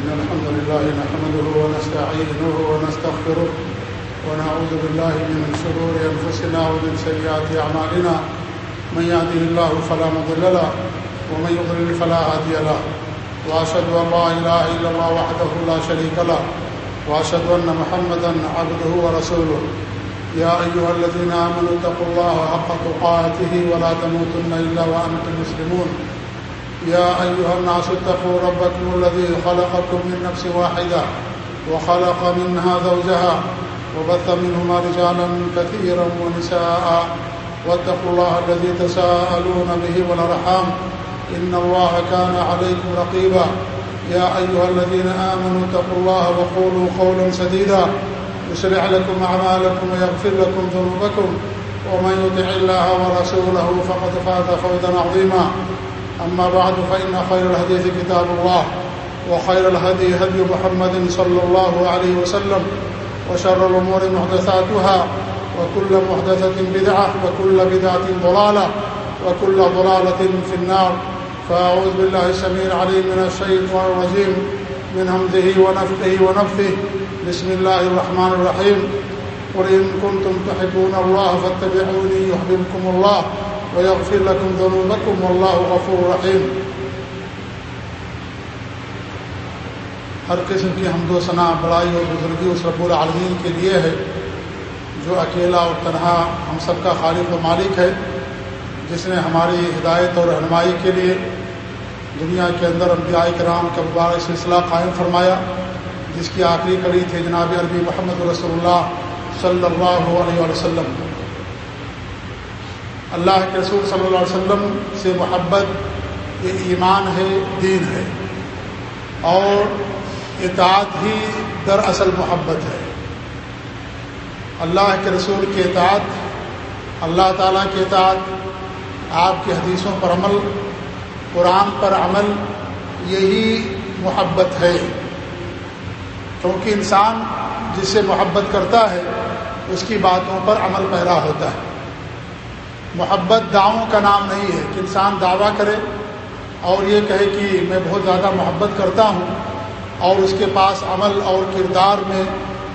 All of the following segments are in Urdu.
إن الحمد لله نحمده ونستعينه ونستغفره ونعوذ بالله من شرور أنفسنا ومن سيئات أعمالنا. من يهده الله فلا مضل له ومن يضلل فلا هادي له. وأشهد أن لا إله إلا الله وحده لا شريك له. وأشهد أن محمدا عبده ورسوله. يا أيها الذين آمنوا اتقوا الله حق تقاته ولا تموتن إلا وأنتم مسلمون. يا أيها الناس اتقوا ربكم الذي خلقكم من نفس واحدة وخلق منها زوجها وبث منهما رجالا كثيرا ونساء واتقوا الله الذي تساءلون به والرحام إن الله كان عليكم رقيبا يا أيها الذين آمنوا اتقوا الله وقولوا قولا سديدا يسرع لكم أعمالكم ويغفر لكم ذنوبكم ومن يطع الله ورسوله فقد فات فوزا عظيما أما بعد، فإن خير الحديث كتاب الله، وخير الهدي هدي محمد صلى الله عليه وسلم، وشر الأمور محدثاتها، وكل محدثة بدعة، وكل بدعة ضلالة، وكل ضلالة في النار. فأعوذ بالله السميع العليم من الشيطان الرجيم، من همزه ونفقه ونفثه بسم الله الرحمن الرحيم. قل إن كنتم تحبون الله فاتبعوني يحببكم الله. ويغفر لكم ذنوبكم والله غفور رحيم۔ ہر قسم کی حمد و ثناء بڑائی اور بزرگی اس رب العالمین کے لیے ہے، جو اکیلا اور تنہا ہم سب کا خالق و مالک ہے، جس نے ہماری ہدایت اور رہنمائی کے لیے دنیا کے اندر انبیاء کرام کا مبارک سلسلہ قائم فرمایا، جس کی آخری کڑی تھی جناب عربی محمد رسول اللہ صلی اللہ علیہ وسلم۔ اللہ کے رسول صلی اللہ علیہ وسلم سے محبت، یہ ایمان ہے، دین ہے۔ اور اطاعت ہی دراصل محبت ہے۔ اللہ کے رسول کے اطاعت، اللہ تعالیٰ کے اطاعت، آپ کی حدیثوں پر عمل، قرآن پر عمل، یہی محبت ہے۔ کیونکہ انسان جس سے محبت کرتا ہے، اس کی باتوں پر عمل پیدا ہوتا ہے۔ محبت دعووں کا نام نہیں ہے کہ انسان دعویٰ کرے اور یہ کہے کہ میں بہت زیادہ محبت کرتا ہوں اور اس کے پاس عمل اور کردار میں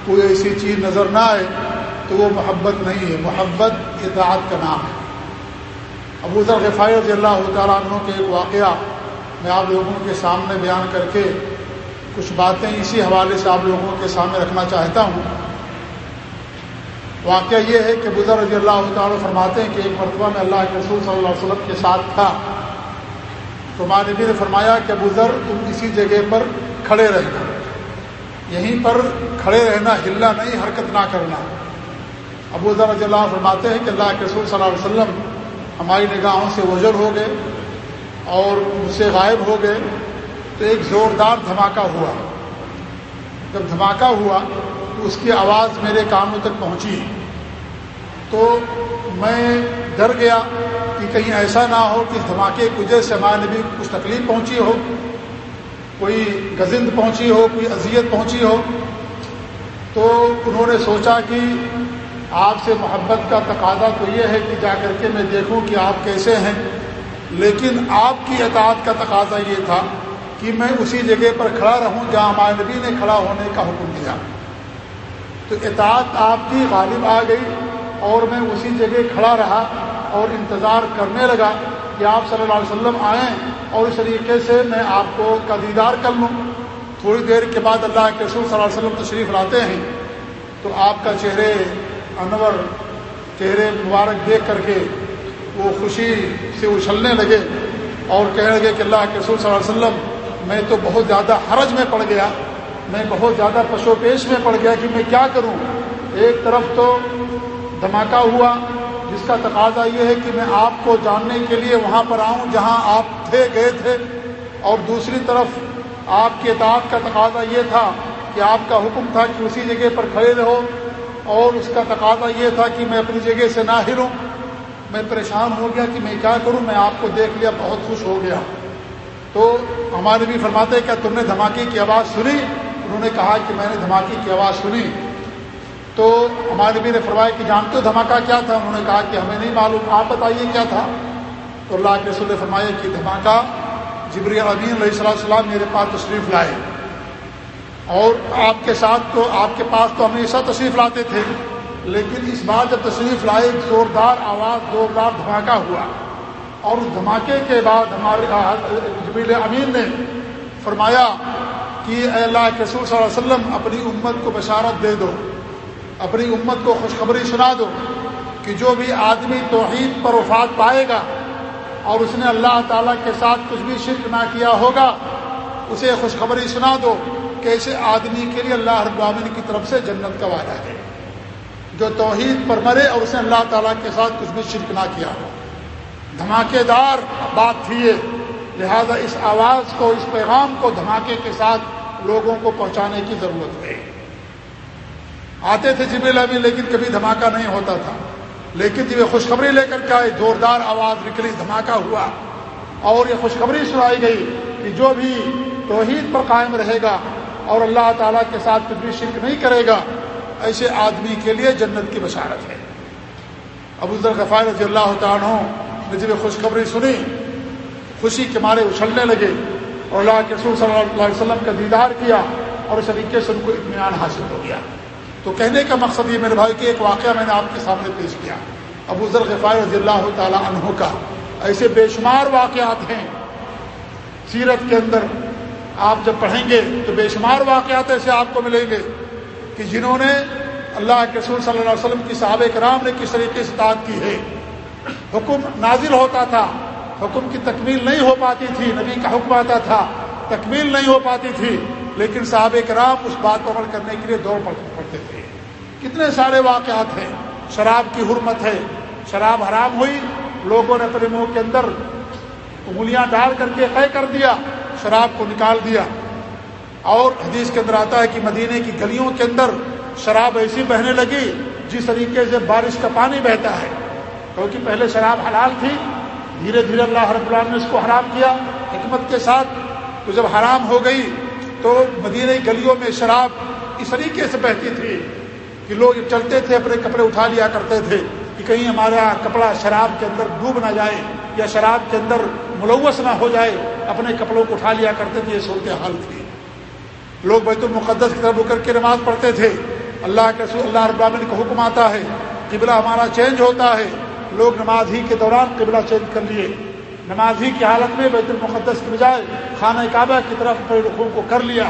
کوئی ایسی چیز نظر نہ آئے تو وہ محبت نہیں ہے۔ محبت اطاعت کا نام ہے۔ ابو ذر غفائی رضی اللہ تعالیٰ عنہ کے ایک واقعہ میں آپ لوگوں کے سامنے بیان کر کے کچھ باتیں اسی حوالے سے آپ لوگوں کے سامنے رکھنا چاہتا ہوں۔ واقعہ یہ ہے کہ بزر رضی اللہ تعالیٰ فرماتے ہیں کہ ایک مرتبہ میں اللہ کے رسول صلی اللہ علیہ وسلم کے ساتھ تھا۔ تو ماں نبی نے فرمایا کہ بزر تم اسی جگہ پر کھڑے رہنا۔ یہیں پر کھڑے رہنا، ہلنا نہیں، حرکت نہ کرنا۔ ابو ذر رضی اللہ فرماتے ہیں کہ اللہ کے رسول صلی اللہ علیہ وسلم ہماری نگاہوں سے وجر ہو گئے اور مجھ سے غائب ہو گئے۔ تو ایک زوردار دھماکہ ہوا۔ جب دھماکہ ہوا اس کی آواز میرے کانوں تک پہنچی۔ تو میں ڈر گیا کہ کہیں ایسا نہ ہو کہ دھماکے کی وجہ سے ہمارے نبی کچھ تکلیف پہنچی ہو، کوئی گزند پہنچی ہو، کوئی اذیت پہنچی ہو۔ تو انہوں نے سوچا کہ آپ سے محبت کا تقاضا تو یہ ہے کہ جا کر کے میں دیکھوں کہ آپ کیسے ہیں۔ لیکن آپ کی اطاعت کا تقاضا یہ تھا کہ میں اسی جگہ پر کھڑا رہوں جہاں ہمارے نبی نے کھڑا ہونے کا حکم دیا۔ تو اطاعت آپ کی غالب آ گئی اور میں اسی جگہ کھڑا رہا اور انتظار کرنے لگا کہ آپ صلی اللہ علیہ وسلم آئیں اور اس طریقے سے میں آپ کو کا دیدار کر لوں۔ تھوڑی دیر کے بعد اللہ کے رسول صلی اللہ علیہ وسلم تشریف لاتے ہیں۔ تو آپ کا چہرے انور، چہرے مبارک دیکھ کر کے وہ خوشی سے اچھلنے لگے اور کہنے لگے کہ اللہ کے رسول صلی اللہ علیہ وسلم، میں تو بہت زیادہ حرج میں پڑ گیا۔ میں بہت زیادہ پشو پیش میں پڑ گیا کہ میں کیا کروں؟ ایک طرف تو دھماکہ ہوا، جس کا تقاضا یہ ہے کہ میں آپ کو جاننے کے لیے وہاں پر آؤں جہاں آپ تھے، گئے تھے۔ اور دوسری طرف آپ کے اطاعت کا تقاضا یہ تھا کہ آپ کا حکم تھا کہ اسی جگہ پر کھڑے رہو۔ اور اس کا تقاضا یہ تھا کہ میں اپنی جگہ سے نہ ہلوں میں پریشان ہو گیا کہ میں کیا کروں؟ میں آپ کو دیکھ لیا، بہت خوش ہو گیا۔ تو ہمارے بھی فرماتے کیا تم نے دھماکے کی آواز سنی انہوں نے کہا کہ میں نے دھماکے کی آواز سنی۔ تو ہمارے نبی نے فرمایا کہ جانتے ہو دھماکہ کیا تھا؟ انہوں نے کہا کہ ہمیں نہیں معلوم، آپ بتائیے کیا تھا؟ تو اللہ کے رسول نے فرمایا کہ دھماکہ جبری امین علیہ السلام السلام میرے پاس تشریف لائے۔ اور آپ کے ساتھ تو آپ کے پاس تو ہمیشہ تشریف لاتے تھے، لیکن اس بار جب تشریف لائے، زوردار آواز، زوردار دھماکہ ہوا۔ اور اس دھماکے کے بعد ہمارے جبیل امین نے فرمایا کہ اے اللہ کے رسول صلی اللہ علیہ وسلم، اپنی امت کو بشارت دے دو، اپنی امت کو خوشخبری سنا دو کہ جو بھی آدمی توحید پر وفات پائے گا اور اس نے اللہ تعالیٰ کے ساتھ کچھ بھی شرک نہ کیا ہوگا، اسے خوشخبری سنا دو کہ ایسے آدمی کے لیے اللہ ابامن کی طرف سے جنت کا وعدہ ہے۔ جو توحید پر مرے اور اس نے اللہ تعالیٰ کے ساتھ کچھ بھی شرک نہ کیا۔ ہو دھماکے دار بات تھی یہ۔ لہذا اس آواز کو، اس پیغام کو دھماکے کے ساتھ لوگوں کو پہنچانے کی ضرورت ہے۔ آتے تھے جبیل ابھی لیکن کبھی دھماکہ نہیں ہوتا تھا۔ لیکن جب یہ خوشخبری لے کر کے زوردار آواز نکلی، دھماکہ ہوا۔ اور یہ خوشخبری سنائی گئی کہ جو بھی توحید پر قائم رہے گا اور اللہ تعالیٰ کے ساتھ کچھ بھی شرک نہیں کرے گا، ایسے آدمی کے لیے جنت کی بشارت ہے۔ ابو ذر غفار رضی اللہ تعالیٰ نے جب خوشخبری سنی خوشی کے مارے اچھلنے لگے۔ اور اللہ کے رسول صلی اللہ علیہ وسلم کا دیدار کیا اور اس طریقے سے ان کو اطمینان حاصل ہو گیا۔ تو کہنے کا مقصد یہ میرے بھائی کہ ایک واقعہ میں نے آپ کے سامنے پیش کیا۔ ابو ذر غفار رضی اللہ تعالیٰ عنہ کا۔ ایسے بے شمار واقعات ہیں۔ سیرت کے اندر آپ جب پڑھیں گے تو بے شمار واقعات ایسے آپ کو ملیں گے کہ جنہوں نے اللہ کے رسول صلی اللہ علیہ وسلم کی صحابہ کرام نے کس طریقے سے تعداد کی ہے۔ حکم نازل ہوتا تھا۔ حکم کی تکمیل نہیں ہو پاتی تھی، نبی کا حکم آتا تھا، تکمیل نہیں ہو پاتی تھی، لیکن صحابہ کرام اس بات کو عمل کرنے کے لیے دوڑ پڑتے تھے۔ کتنے سارے واقعات ہیں۔ شراب کی حرمت ہے، شراب حرام ہوئی، لوگوں نے اپنے منہ کے اندر انگلیاں ڈال کر کے طے کر دیا، شراب کو نکال دیا۔ اور حدیث کے اندر آتا ہے کہ مدینے کی گلیوں کے اندر شراب ایسی بہنے لگی، جس طریقے سے بارش کا پانی بہتا ہے، کیونکہ پہلے شراب حلال تھی دھیرے دھیرے اللہ رب العالمین نے اس کو حرام کیا، حکمت کے ساتھ تو جب حرام ہو گئی تو مدینہ گلیوں میں شراب اس طریقے سے بہتی تھی کہ لوگ چلتے تھے، اپنے کپڑے اٹھا لیا کرتے تھے کہ کہیں ہمارا کپڑا شراب کے اندر ڈوب نہ جائے یا شراب کے اندر ملوث نہ ہو جائے، اپنے کپڑوں کو اٹھا لیا کرتے تھے، یہ صورت حال تھی۔ لوگ بیت المقدس کی طرف کر کے نماز پڑھتے تھے۔ اللہ کے رسول، اللہ رب العالمین کا حکم آتا ہے، قبلہ ہمارا چینج ہوتا ہے۔ لوگ نماز ہی کے دوران قبلہ چینج کر لیے۔ نماز ہی کی حالت میں بیت المقدس کی بجائے خانہ کعبہ کی طرف اپنے رخوں کو کر لیا۔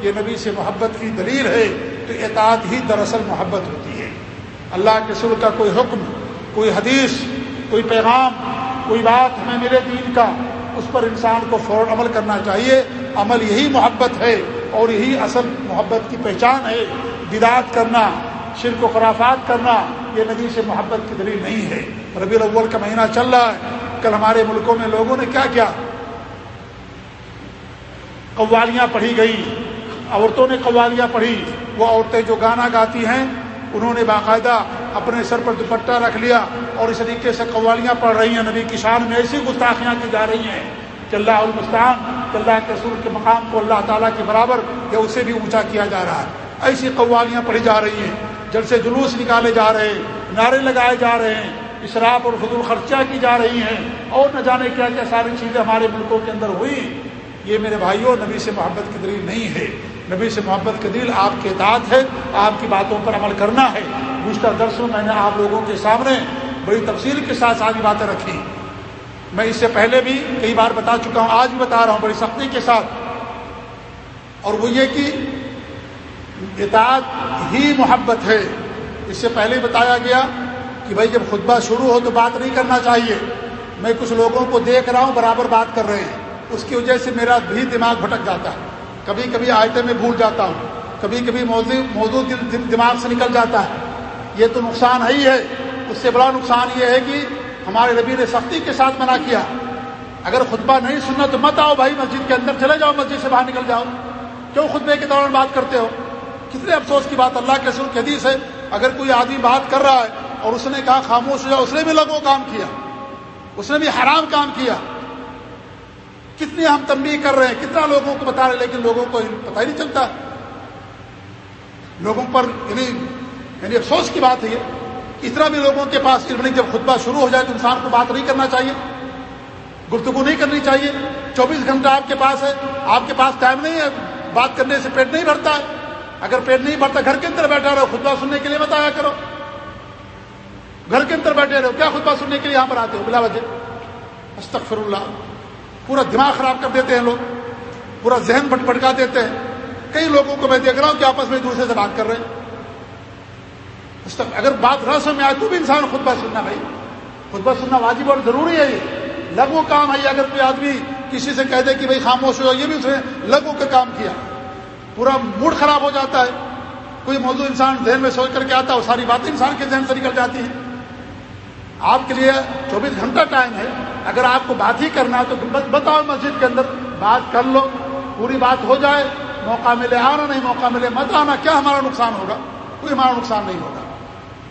یہ نبی سے محبت کی دلیل ہے تو اطاعت ہی دراصل محبت ہوتی ہے۔ اللہ کے رسول کا کوئی حکم، کوئی حدیث، کوئی پیغام، کوئی بات ہمیں ملے دین کا، اس پر انسان کو فوراً عمل کرنا چاہیے۔ عمل یہی محبت ہے اور یہی اصل محبت کی پہچان ہے۔ بدعت کرنا، شرک و خرافات کرنا یہ نبی سے محبت کی دلیل نہیں ہے۔ ربی الاول کا مہینہ چل رہا ہے۔ کل ہمارے ملکوں میں لوگوں نے کیا کیا؟ قوالیاں پڑھی گئی۔ عورتوں نے قوالیاں پڑھی۔ وہ عورتیں جو گانا گاتی ہیں، انہوں نے باقاعدہ اپنے سر پر دوپٹہ رکھ لیا اور اس طریقے سے قوالیاں پڑھ رہی ہیں۔ نبی کی شان میں ایسی گستاخیاں کی جا رہی ہیں کہ اللہ المستان اللہ کے رسول کے مقام کو اللہ تعالیٰ کے برابر یا اسے بھی اونچا کیا جا رہا ہے۔ ایسی قوالیاں پڑھی جا رہی ہیں۔ جل سے جلوس نکالے جا رہے ہیں، نعرے لگائے جا رہے ہیں اشراف اور فضول خرچہ کی جا رہی ہیں۔ اور نہ جانے کیا کیا ساری چیزیں ہمارے ملکوں کے اندر ہوئی یہ میرے بھائیوں، نبی سے محبت کی دلیل نہیں ہے۔ نبی سے محبت کی دلیل آپ کے اطاعت ہے، آپ کی باتوں پر عمل کرنا ہے۔ گزشتہ درسوں میں نے آپ لوگوں کے سامنے بڑی تفصیل کے ساتھ ساری باتیں رکھی میں اس سے پہلے بھی کئی بار بتا چکا ہوں، آج بھی بتا رہا ہوں بڑی سختی کے ساتھ۔ اور وہ یہ کہ اطاعت ہی محبت ہے۔ اس سے پہلے بتایا گیا کہ بھائی جب خطبہ شروع ہو تو بات نہیں کرنا چاہیے۔ میں کچھ لوگوں کو دیکھ رہا ہوں، برابر بات کر رہے ہیں۔ اس کی وجہ سے میرا بھی دماغ بھٹک جاتا ہے۔ کبھی کبھی آیتیں میں بھول جاتا ہوں۔ کبھی کبھی موضوع موضوع دماغ سے نکل جاتا ہے۔ یہ تو نقصان ہی ہے۔ اس سے بڑا نقصان یہ ہے کہ ہمارے نبی نے سختی کے ساتھ منع کیا۔ اگر خطبہ نہیں سننا تو مت آؤ بھائی مسجد کے اندر، چلے جاؤ مسجد سے باہر نکل جاؤ۔ کیوں خطبے کے دوران بات کرتے ہو؟ کتنے افسوس کی بات اللہ کے سر کی حدیث ہے، اگر کوئی آدمی بات کر رہا ہے اور اس نے کہا خاموش ہو جاؤ، اس نے بھی لگو کام کیا، اس نے بھی حرام کام کیا۔ کتنے ہم تنبیہ کر رہے ہیں، کتنا لوگوں کو بتا رہے لیکن لوگوں کو پتہ ہی نہیں چلتا۔ لوگوں پر یعنی یعنی افسوس کی بات ہے یہ۔ اتنا بھی لوگوں کے پاس علم نہیں، جب خطبہ شروع ہو جائے تو انسان کو بات نہیں کرنا چاہیے۔ گفتگو نہیں کرنی چاہیے۔ چوبیس گھنٹہ آپ کے پاس ہے، آپ کے پاس ٹائم نہیں ہے، بات کرنے سے پیٹ نہیں بھرتا۔ ہے اگر پیٹ نہیں بھرتا، گھر کے اندر بیٹھا رہو، خطبہ سننے کے لیے بتایا کرو۔ گھر کے اندر بیٹھے رہو، کیا خطبہ سننے کے لیے یہاں پر آتے ہو؟ بلا وجہ۔ استغفر اللہ پورا دماغ خراب کر دیتے ہیں لوگ، پورا ذہن بٹ بٹکا دیتے ہیں۔ کئی لوگوں کو میں دیکھ رہا ہوں کہ آپس میں دوسرے سے بات کر رہے ہیں۔ اگر بات رس میں آئے تو بھی انسان خطبہ سننا بھائی۔ خطبہ سننا واجب اور ضروری ہے یہ۔ لگو کام ہے اگر کوئی آدمی کسی سے کہہ دے کہ بھائی خاموش ہو یہ بھی اس نے لگو کا کام کیا۔ پورا موڈ خراب ہو جاتا ہے۔ کوئی موضوع انسان ذہن میں سوچ کر کے آتا ہے وہ ساری باتیں انسان کے ذہن سے نکل جاتی ہیں۔ آپ کے لیے چوبیس گھنٹہ ٹائم ہے۔ اگر آپ کو بات ہی کرنا ہے تو بتاؤ مسجد کے اندر بات کر لو۔ پوری بات ہو جائے، موقع ملے آنا نہیں، موقع ملے مت آنا۔ کیا ہمارا نقصان ہوگا؟ کوئی ہمارا نقصان نہیں ہوگا۔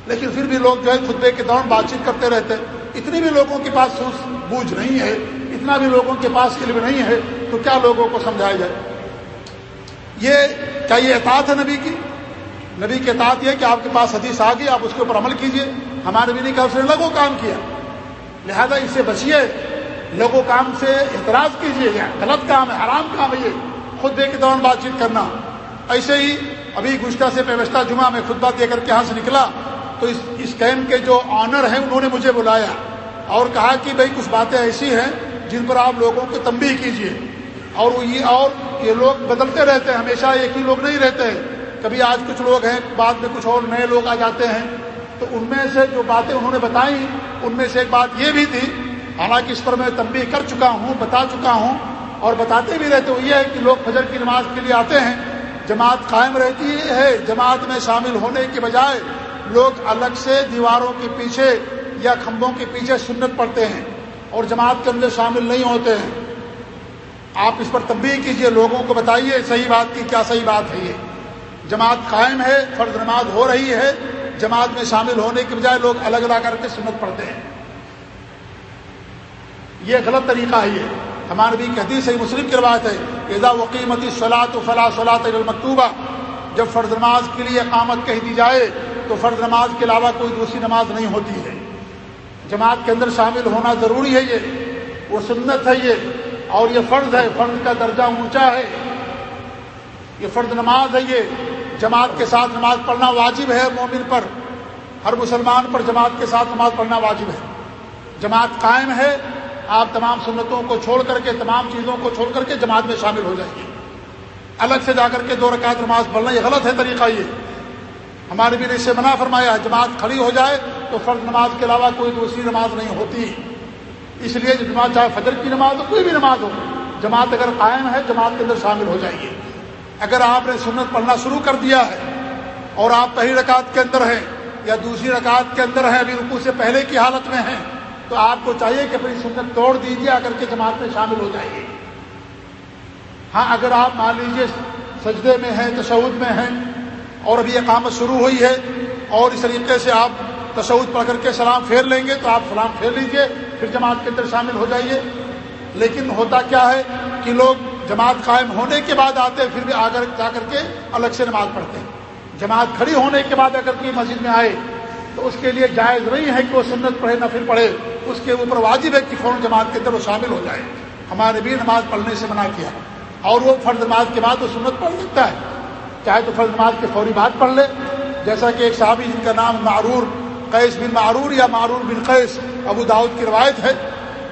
لیکن پھر بھی لوگ جو ہے خطبے کے دوران بات چیت کرتے رہتے اتنی بھی لوگوں کے پاس سوچ بوجھ نہیں ہے، اتنا بھی لوگوں کے پاس علم نہیں ہے، تو کیا لوگوں کو سمجھایا جائے؟ یہ کیا یہ اطاعت ہے نبی کی؟ نبی کے اطاعت یہ کہ آپ کے پاس حدیث آ گئی، آپ اس کے اوپر عمل کیجیے۔ ہمارے بھی نہیں کہا اس نے لگو کام کیا۔ لہذا اس سے بچیے، لوگوں کام سے اعتراض کیجیے غلط کام ہے، حرام کام ہے یہ۔ خود دے کے دوران بات چیت کرنا۔ ایسے ہی ابھی گشتہ سے پیوستہ جمعہ میں خطبہ دے کر کے یہاں سے نکلا، تو اس اس کیمپ کے جو آنر ہیں انہوں نے مجھے بلایا اور کہا کہ بھائی کچھ باتیں ایسی ہیں جن پر آپ لوگوں کو تنبیہ کیجیے اور وہ یہ اور یہ لوگ بدلتے رہتے ہیں، ہمیشہ ایک ہی لوگ نہیں رہتے۔ ہیں کبھی آج کچھ لوگ ہیں، بعد میں کچھ اور نئے لوگ آ جاتے ہیں۔ تو ان میں سے جو باتیں انہوں نے بتائیں، ان میں سے ایک بات یہ بھی تھی، حالانکہ اس پر میں تنبیہ کر چکا ہوں، بتا چکا ہوں، اور بتاتے بھی رہتے وہ یہ ہے کہ لوگ فجر کی نماز کے لیے آتے ہیں۔ جماعت قائم رہتی ہے، جماعت میں شامل ہونے کے بجائے لوگ الگ سے دیواروں کے پیچھے یا کھمبوں کے پیچھے سنت پڑتے ہیں اور جماعت کے اندر شامل نہیں ہوتے ہیں۔ آپ اس پر تبدیل کیجیے، لوگوں کو بتائیے صحیح بات کی کیا صحیح بات ہے یہ۔ جماعت قائم ہے فرض نماز ہو رہی ہے، جماعت میں شامل ہونے کے بجائے لوگ الگ الگ کر کے سنت پڑھتے ہیں۔ یہ غلط طریقہ ہے یہ۔ ہمارے بھی حدیث صحیح مسلم کی روایت ہے ادا وقیمتی صلاح فلاح صلاح مکتوبہ جب فرض نماز کے لیے اقامت کہہ دی جائے، تو فرض نماز کے علاوہ کوئی دوسری نماز نہیں ہوتی ہے۔ جماعت کے اندر شامل ہونا ضروری ہے یہ۔ وہ سنت ہے یہ۔ اور یہ فرض ہے، فرض کا درجہ اونچا ہے۔ یہ فرض نماز ہے، یہ جماعت کے ساتھ نماز پڑھنا واجب ہے مومن پر۔ ہر مسلمان پر جماعت کے ساتھ نماز پڑھنا واجب ہے۔ جماعت قائم ہے، آپ تمام سنتوں کو چھوڑ کر کے، تمام چیزوں کو چھوڑ کر کے جماعت میں شامل ہو جائیں گے۔ الگ سے جا کر کے دو رکعت نماز پڑھنا، یہ غلط ہے طریقہ یہ۔ ہمارے بھی نے اسے منع فرمایا، جماعت کھڑی ہو جائے تو فرض نماز کے علاوہ کوئی دوسری نماز نہیں ہوتی۔ اس لیے جماعت چاہے فجر کی نماز ہو، کوئی بھی نماز ہو، جماعت اگر قائم ہے، جماعت کے اندر شامل ہو جائیے۔ اگر آپ نے سنت پڑھنا شروع کر دیا ہے اور آپ پہلی رکعت کے اندر ہیں یا دوسری رکعت کے اندر ہیں، ابھی رکو سے پہلے کی حالت میں ہیں، تو آپ کو چاہیے کہ اپنی سنت توڑ دیجیے آ کر کے جماعت میں شامل ہو جائیے۔ ہاں اگر آپ مان لیجیے سجدے میں ہیں تشود میں ہیں اور ابھی اقامت شروع ہوئی ہے اور اس طریقے سے آپ تشود پڑھ کر کے سلام پھیر لیں گے، تو آپ سلام پھیر لیجیے۔ پھر جماعت کے اندر شامل ہو جائیے۔ لیکن ہوتا کیا ہے کہ لوگ جماعت قائم ہونے کے بعد آتے پھر بھی آگر جا کر کے الگ سے نماز پڑھتے ہیں۔ جماعت کھڑی ہونے کے بعد اگر کوئی مسجد میں آئے تو اس کے لیے جائز نہیں ہے کہ وہ سنت پڑھے نہ پھر پڑھے۔ اس کے اوپر واجب ہے کہ فوراً جماعت کے اندر وہ شامل ہو جائے۔ ہمارے بھی نماز پڑھنے سے منع کیا۔ اور وہ فرض نماز کے بعد وہ سنت پڑھ سکتا ہے۔ چاہے تو فرض نماز کے فوری بات پڑھ لے۔ جیسا کہ ایک صحابی جن کا نام معرور، قیس بن معرور یا معرور بن قیس ابو داود کی روایت ہے،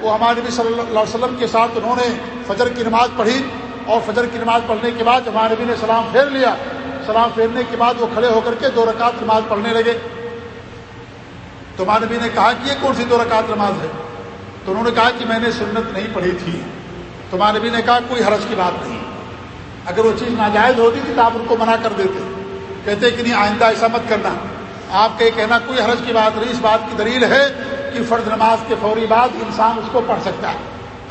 وہ ہمارے نبی صلی اللہ علیہ وسلم کے ساتھ انہوں نے فجر کی نماز پڑھی اور فجر کی نماز پڑھنے کے بعد ہمارے نبی نے سلام پھیر لیا۔ سلام پھیرنے کے بعد وہ کھڑے ہو کر کے دو رکعت نماز پڑھنے لگے۔ تو ہمارے نبی نے کہا کہ یہ کون سی دو رکعت نماز ہے؟ تو انہوں نے کہا کہ میں نے سنت نہیں پڑھی تھی۔ تو ہمارے نبی نے کہا کوئی حرج کی بات نہیں۔ اگر وہ چیز ناجائز ہوتی تھی تو آپ ان کو منع کر دیتے۔ کہتے کہ نہیں، آئندہ ایسا مت کرنا۔ آپ کا یہ کہنا کوئی حرج کی بات نہیں، اس بات کی دلیل ہے کہ فرد نماز کے فوری بعد انسان اس کو پڑھ سکتا ہے۔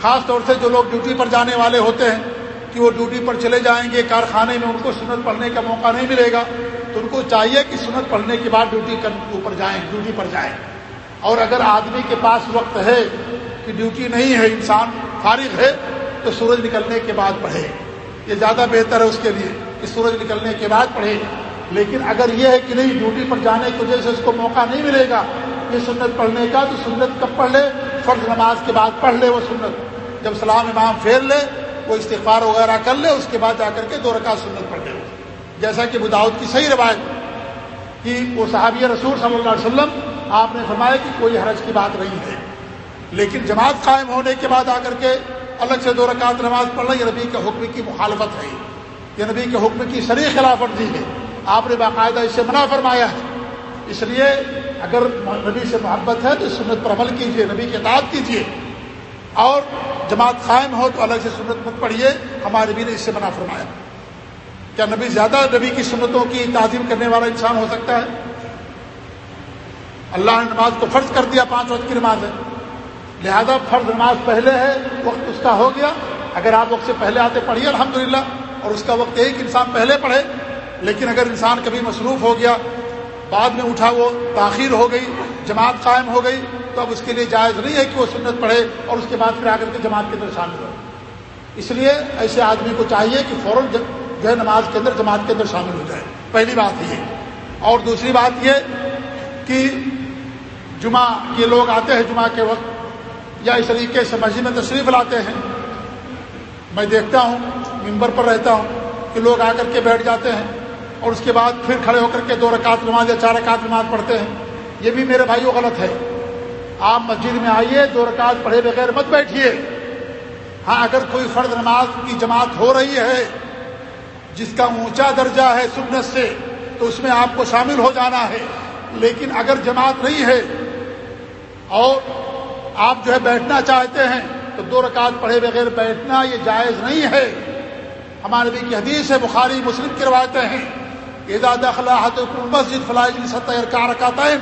خاص طور سے جو لوگ ڈیوٹی پر جانے والے ہوتے ہیں، کہ وہ ڈیوٹی پر چلے جائیں گے، کارخانے میں ان کو سنت پڑھنے کا موقع نہیں ملے گا، تو ان کو چاہیے کہ سنت پڑھنے کے بعد ڈیوٹی اوپر جائیں ڈیوٹی پر جائیں۔ اور اگر آدمی کے پاس وقت ہے کہ ڈیوٹی نہیں ہے، انسان فارغ ہے، تو سورج نکلنے کے بعد پڑھے۔ یہ زیادہ بہتر ہے اس کے لیے کہ سورج نکلنے کے بعد پڑھے۔ لیکن اگر یہ ہے کہ نہیں ڈیوٹی پر جانے کی وجہ سے اس کو موقع نہیں ملے گا یہ سنت پڑھنے کا تو سنت کب پڑھ لے؟ فرض نماز کے بعد پڑھ لے وہ سنت۔ جب سلام امام پھیر لے، وہ استغفار وغیرہ کر لے، اس کے بعد جا کر کے دو رکعت سنت پڑھ لے۔ جیسا کہ بداؤد کی صحیح روایت کہ وہ صحابی رسول صلی اللہ علیہ وسلم، آپ نے فرمایا کہ کوئی حرج کی بات نہیں ہے۔ لیکن جماعت قائم ہونے کے بعد آ کر کے الگ سے دو رکعت نماز پڑھنا یہ نبی کے حکم کی مخالفت ہے۔ یہ نبی کے حکم کی سری خلاف ورزی ہے۔ آپ نے باقاعدہ اس سے منع فرمایا ہے۔ اس لیے اگر نبی سے محبت ہے تو سنت پر عمل کیجیے نبی کے اطاعت کیجیے اور جماعت قائم ہو تو الگ سے سنت مت پڑھیے ہمارے نبی نے اس سے منع فرمایا۔ کیا نبی زیادہ نبی کی سنتوں کی تعظیم کرنے والا انسان ہو سکتا ہے؟ اللہ نے نماز کو فرض کر دیا، پانچ وقت کی نماز ہے۔ لہذا فرض نماز پہلے ہے، وقت اس کا ہو گیا۔ اگر آپ وقت سے پہلے آتے پڑھیے الحمدللہ، اور اس کا وقت ایک انسان پہلے پڑھے، لیکن اگر انسان کبھی مصروف ہو گیا بعد میں اٹھا وہ تاخیر ہو گئی، جماعت قائم ہو گئی، تو اب اس کے لیے جائز نہیں ہے کہ وہ سنت پڑھے اور اس کے بعد پھر آ کر کے جماعت کے اندر شامل ہو۔ اس لیے ایسے آدمی کو چاہیے کہ فوراً جو ہے نماز کے اندر جماعت کے اندر شامل ہو جائے۔ پہلی بات یہ۔ اور دوسری بات یہ کہ جمعہ کے لوگ آتے ہیں جمعہ کے وقت یا اس طریقے سے مسجد میں تشریف لاتے ہیں۔ میں دیکھتا ہوں، ممبر پر رہتا ہوں کہ لوگ آ کر کے بیٹھ جاتے ہیں۔ اور اس کے بعد پھر کھڑے ہو کر کے دو رکعت نماز یا چار رکعت نماز پڑھتے ہیں۔ یہ بھی میرے بھائیوں غلط ہے۔ آپ مسجد میں آئیے، دو رکعت پڑھے بغیر مت بیٹھیے۔ ہاں اگر کوئی فرد نماز کی جماعت ہو رہی ہے، جس کا اونچا درجہ ہے سنت سے، تو اس میں آپ کو شامل ہو جانا ہے۔ لیکن اگر جماعت نہیں ہے اور آپ جو ہے بیٹھنا چاہتے ہیں، تو دو رکعت پڑھے بغیر بیٹھنا یہ جائز نہیں ہے۔ ہمارے بھی کی حدیث ہے، بخاری مسلم کی روایتیں ہیں۔ مسجد فلاح رکھاتا ہے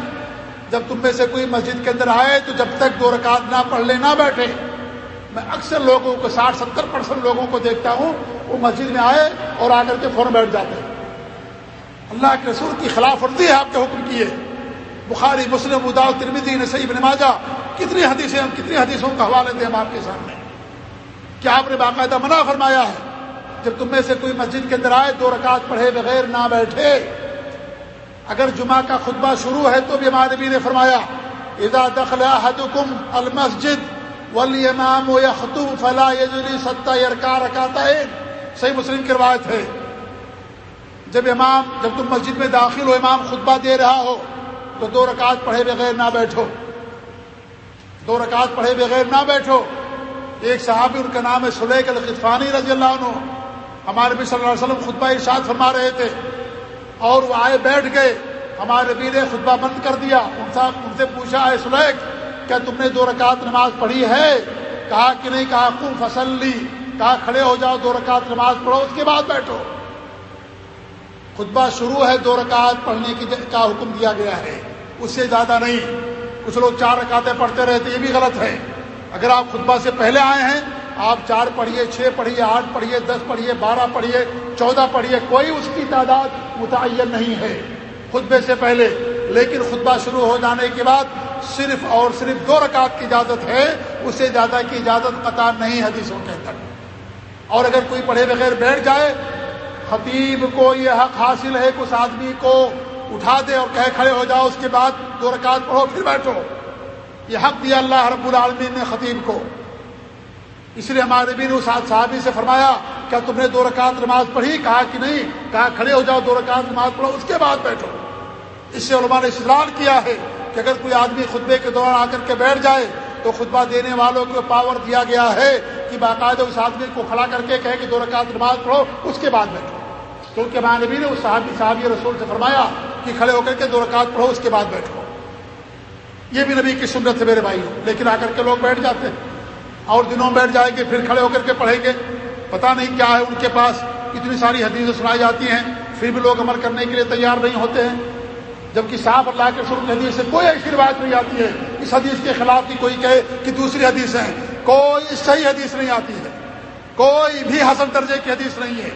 جب تم میں سے کوئی مسجد کے اندر آئے تو جب تک دو رکعت نہ پڑھ لے، نہ بیٹھے۔ میں اکثر لوگوں کو، ساٹھ ستر پرسینٹ لوگوں کو دیکھتا ہوں، وہ مسجد میں آئے اور آ کر کے فوراً بیٹھ جاتے ہیں۔ اللہ کے رسول کی خلاف ورزی ہے، آپ کے حکم کی ہے۔ بخاری، مسلم ادا ترمیدی نسی ابن ماجہ، کتنی حدیثیں ہم، کتنی حدیثوں کا حوالے دیں ہم آپ کے سامنے۔ کیا آپ نے باقاعدہ منع فرمایا ہے؟ جب تم میں سے کوئی مسجد کے اندر آئے، دو رکعت پڑھے بغیر نہ بیٹھے۔ اگر جمعہ کا خطبہ شروع ہے تو بھی ہمارے نبی نے فرمایا، اذا دخل احدكم المسجد والامام يخطب فلا يجلس حتى يركع ركعتين صحیح مسلم کی روایت ہے۔ جب امام، جب تم مسجد میں داخل ہو، امام خطبہ دے رہا ہو، تو دو رکعت پڑھے بغیر نہ بیٹھو۔ دو رکعت پڑھے بغیر نہ بیٹھو۔ ایک صحابی، ان کا نام ہے سلیق القفانی رضی اللہ عنہ۔ ہمارے نبی صلی اللہ علیہ وسلم خطبہ ارشاد فرما رہے تھے اور وہ آئے بیٹھ گئے ہمارے نبی نے خطبہ بند کر دیا ان سے ان سے پوچھا ہے سلیک کیا تم نے دو رکعت نماز پڑھی ہے؟ کہا کہ نہیں، کہا کم فصل لی کہا، کھڑے ہو جاؤ، دو رکعت نماز پڑھو، اس کے بعد بیٹھو۔ خطبہ شروع ہے، دو رکعت پڑھنے کی کا حکم دیا گیا ہے۔ اس سے زیادہ نہیں۔ کچھ لوگ چار رکعتیں پڑھتے رہتے، یہ بھی غلط ہے۔ اگر آپ خطبہ سے پہلے آئے ہیں آپ چار پڑھیے، چھ پڑھیے، آٹھ پڑھیے، دس پڑھیے، بارہ پڑھیے، چودہ پڑھیے، کوئی اس کی تعداد متعین نہیں ہے۔ خطبے سے پہلے، لیکن خطبہ شروع ہو جانے کے بعد صرف اور صرف دو رکعت کی اجازت ہے، اس سے زیادہ کی اجازت قطار نہیں حدیثوں کے اندر۔ اور اگر کوئی پڑھے بغیر بیٹھ جائے، خطیب کو یہ حق حاصل ہے کہ اس آدمی کو اٹھا دے اور کہہ کھڑے ہو جاؤ، اس کے بعد دو رکعت پڑھو، پھر بیٹھو۔ یہ حق دیا اللہ رب العالمین نے خطیب کو۔ اس لیے ہمارے بھی نے اس صحابی سے فرمایا، کیا تم نے دو رکعت نماز پڑھی؟ کہا کہ نہیں۔ کہا، کھڑے ہو جاؤ، دو رکعت نماز پڑھو، اس کے بعد بیٹھو۔ اس سے علماء نے استدلال کیا ہے کہ اگر کوئی آدمی خطبے کے دوران آ کر کے بیٹھ جائے، تو خطبہ دینے والوں کو پاور دیا گیا ہے کہ باقاعدہ اس آدمی کو کھڑا کر کے کہے کہ دو رکعت نماز پڑھو، اس کے بعد بیٹھو۔ کیونکہ ہمارے نبی نے اس صحابی صحابی رسول سے فرمایا کہ کھڑے ہو کر کے دو رکعت پڑھو، اس کے بعد بیٹھو۔ یہ بھی نبی کی سنت ہے میرے بھائی لیکن آ کر کے لوگ بیٹھ جاتے ہیں۔ اور دنوں بیٹھ جائیں گے، پھر کھڑے ہو کر کے پڑھیں گے۔ پتہ نہیں کیا ہے ان کے پاس۔ اتنی ساری حدیثیں سنائی جاتی ہیں، پھر بھی لوگ عمل کرنے کے لیے تیار نہیں ہوتے ہیں۔ جبکہ صاحب اللہ کے شروع حدیث سے کوئی ایسی روایت نہیں آتی ہے۔ اس حدیث کے خلاف بھی کوئی کہے کہ دوسری حدیث ہے۔ کوئی صحیح حدیث نہیں آتی ہے۔ کوئی بھی حسن درجے کی حدیث نہیں ہے۔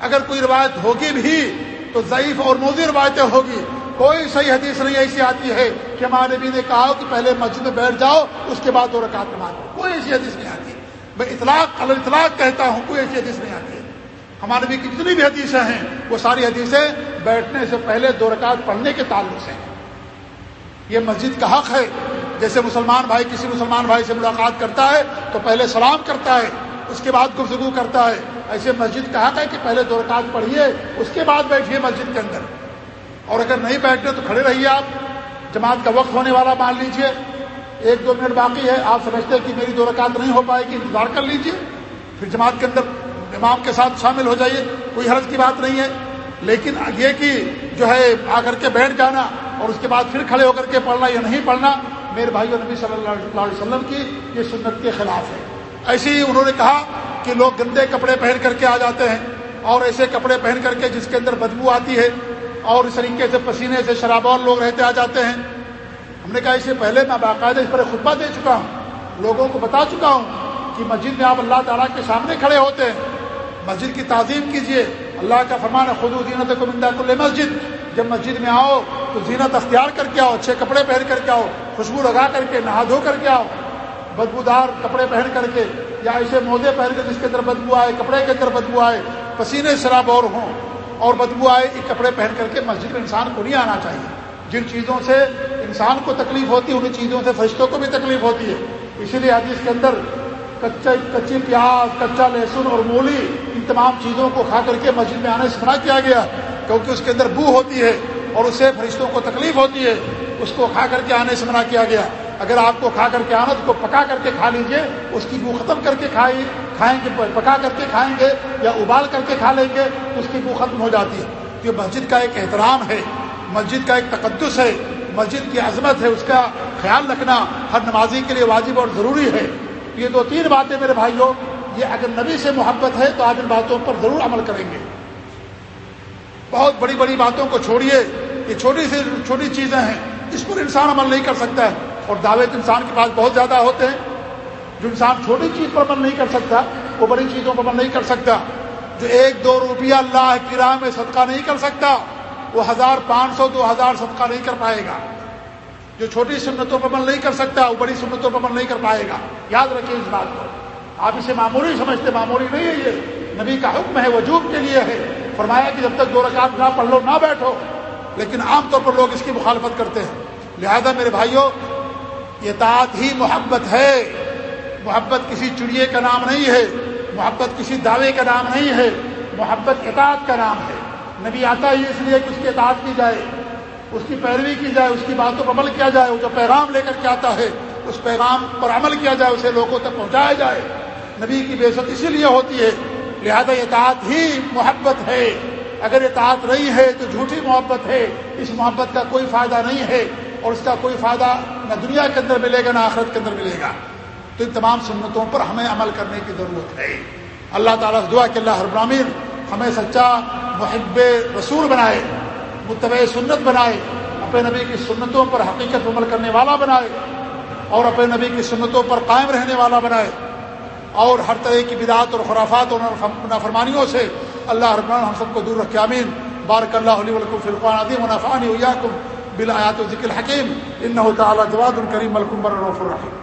اگر کوئی روایت ہوگی بھی تو ضعیف اور موزی روایتیں ہوگی۔ کوئی صحیح حدیث نہیں ایسی آتی ہے کہ ہمارے نبی نے کہا کہ پہلے مسجد میں بیٹھ جاؤ، اس کے بعد دو رکعت نماز۔ کوئی ایسی حدیث نہیں آتی۔ میں اطلاق اطلاق کہتا ہوں، کوئی ایسی حدیث نہیں آتی۔ ہمارے نبی کی جتنی بھی حدیثیں ہیں، وہ ساری حدیثیں بیٹھنے سے پہلے دو رکعت پڑھنے کے تعلق سے یہ مسجد کا حق ہے۔ جیسے مسلمان بھائی، کسی مسلمان بھائی سے ملاقات کرتا ہے تو پہلے سلام کرتا ہے، اس کے بعد گفتگو کرتا ہے۔ ایسے مسجد کا حق ہے کہ پہلے دو رکعت پڑھیے، اس کے بعد بیٹھیے مسجد کے اندر۔ اور اگر نہیں بیٹھتے تو کھڑے رہیے آپ۔ جماعت کا وقت ہونے والا مان لیجیے ایک دو منٹ باقی ہے۔ آپ سمجھتے کہ میری دو رکعت نہیں ہو پائے گی، انتظار کر لیجیے پھر جماعت کے اندر امام کے ساتھ شامل ہو جائیے۔ کوئی حرض کی بات نہیں ہے۔ لیکن یہ کہ جو ہے آ کر کے بیٹھ جانا اور اس کے بعد پھر کھڑے ہو کر کے پڑھنا یا نہیں پڑھنا، میرے بھائی نبی صلی اللہ علیہ وسلم کی یہ سنت کے خلاف ہے۔ ایسے ہی انہوں نے کہا کہ لوگ گندے کپڑے پہن کر کے آ جاتے ہیں اور ایسے کپڑے پہن کر کے جس کے اندر بدبو آتی ہے اور اس طریقے سے پسینے سے شرابور لوگ رہتے آ جاتے ہیں۔ ہم نے کہا اس سے پہلے میں باقاعدہ اس پر خطبہ دے چکا ہوں۔ لوگوں کو بتا چکا ہوں کہ مسجد میں آپ اللہ تعالیٰ کے سامنے کھڑے ہوتے ہیں۔ مسجد کی تعظیم کیجیے اللہ کا فرمان ہے خود زینت کو مندہ کل مسجد۔ جب مسجد میں آؤ تو زینت اختیار کر کے آؤ، اچھے کپڑے پہن کر کے آؤ، خوشبو لگا کر کے، نہا دھو کر کے آؤ۔ بدبودار کپڑے پہن کر کے یا ایسے موزے پہن کر جس کے اندر بدبو آئے، کپڑے کے اندر بدبو آئے، پسینے شراب اور ہوں۔ اور بدبو آئے یہ کپڑے پہن کر کے مسجد میں انسان کو نہیں آنا چاہیے۔ جن چیزوں سے انسان کو تکلیف ہوتی ہے ان چیزوں سے فرشتوں کو بھی تکلیف ہوتی ہے۔ اسی لیے حدیث کے اندر کچا، کچی پیاز، کچا لہسن اور مولی، ان تمام چیزوں کو کھا کر کے مسجد میں آنے سے منع کیا گیا۔ کیونکہ اس کے اندر بو ہوتی ہے اور اس سے فرشتوں کو تکلیف ہوتی ہے، اس کو کھا کر کے آنے سے منع کیا گیا۔ اگر آپ کو کھا کر کے آنا تو پکا کر کے کھا لیجیے، اس کی بو ختم کر کے کھائیں کھائیں گے، پکا کر کے کھائیں گے یا ابال کر کے کھا لیں گے تو اس کی بو ختم ہو جاتی ہے۔ یہ مسجد کا ایک احترام ہے، مسجد کا ایک تقدس ہے، مسجد کی عظمت ہے، اس کا خیال رکھنا ہر نمازی کے لیے واجب اور ضروری ہے۔ یہ دو تین باتیں میرے بھائیوں، یہ اگر نبی سے محبت ہے تو آپ ان باتوں پر ضرور عمل کریں گے۔ بہت بڑی بڑی باتوں کو چھوڑیے، یہ چھوٹی سی، چھوٹی چیزیں ہیں، اس پر انسان عمل نہیں کر سکتا ہے۔ اور دعوے تو انسان کے پاس بہت زیادہ ہوتے ہیں، جو انسان چھوٹی چیز پر عمل نہیں کر سکتا، وہ بڑی چیزوں پر عمل نہیں کر سکتا۔ جو ایک دو روپیہ اللہ کی راہ میں صدقہ نہیں کر سکتا، وہ ہزار پانچ سو، دو ہزار صدقہ نہیں کر پائے گا۔ جو چھوٹی سنتوں پر عمل نہیں کر سکتا، وہ بڑی سنتوں پر عمل نہیں کر پائے گا۔ یاد رکھیے اس بات کو۔ آپ اسے معمولی سمجھتے، معمولی نہیں ہے یہ۔ نبی کا حکم ہے، وجوب کے لیے ہے۔ فرمایا کہ جب تک دو رکعت نہ پڑھ لو، نہ بیٹھو۔ لیکن عام طور پر لوگ اس کی مخالفت کرتے ہیں۔ لہذا میرے بھائیوں اطاعت ہی محبت ہے۔ محبت کسی چڑیے کا نام نہیں ہے۔ محبت کسی دعوے کا نام نہیں ہے۔ محبت اطاعت کا نام ہے۔ نبی آتا ہی اس لیے کہ اس کی اطاعت کی جائے، اس کی پیروی کی جائے، اس کی باتوں پر عمل کیا جائے، وہ جو پیغام لے کر کے آتا ہے، اس پیغام پر عمل کیا جائے، اسے لوگوں تک پہنچایا جائے۔ نبی کی بے اسی لیے ہوتی ہے۔ لہذا اطاعت ہی محبت ہے۔ اگر اطاعت نہیں ہے تو جھوٹی محبت ہے۔ اس محبت کا کوئی فائدہ نہیں ہے۔ اور اس کا کوئی فائدہ نہ دنیا کے اندر ملے گا نہ آخرت کے اندر ملے گا۔ تو ان تمام سنتوں پر ہمیں عمل کرنے کی ضرورت ہے۔ اللہ تعالیٰ سے دعا کہ اللہ ہر برامین ہمیں سچا، محب رسول بنائے، متبع سنت بنائے، اپنے نبی کی سنتوں پر حقیقت عمل کرنے والا بنائے اور اپنے نبی کی سنتوں پر قائم رہنے والا بنائے۔ اور ہر طرح کی بدعات اور خرافات اور نافرمانیوں سے اللہ رحمان ہم سب کو دور رکھے امین بارک اللہ علیہ ولکم فرقان عدیم منافعانی ویاکم بالآیات و ذکر حکیم ان تعالیٰ جواد الکریم الکمبر الرف الرحیم